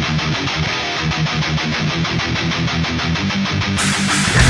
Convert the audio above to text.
やった!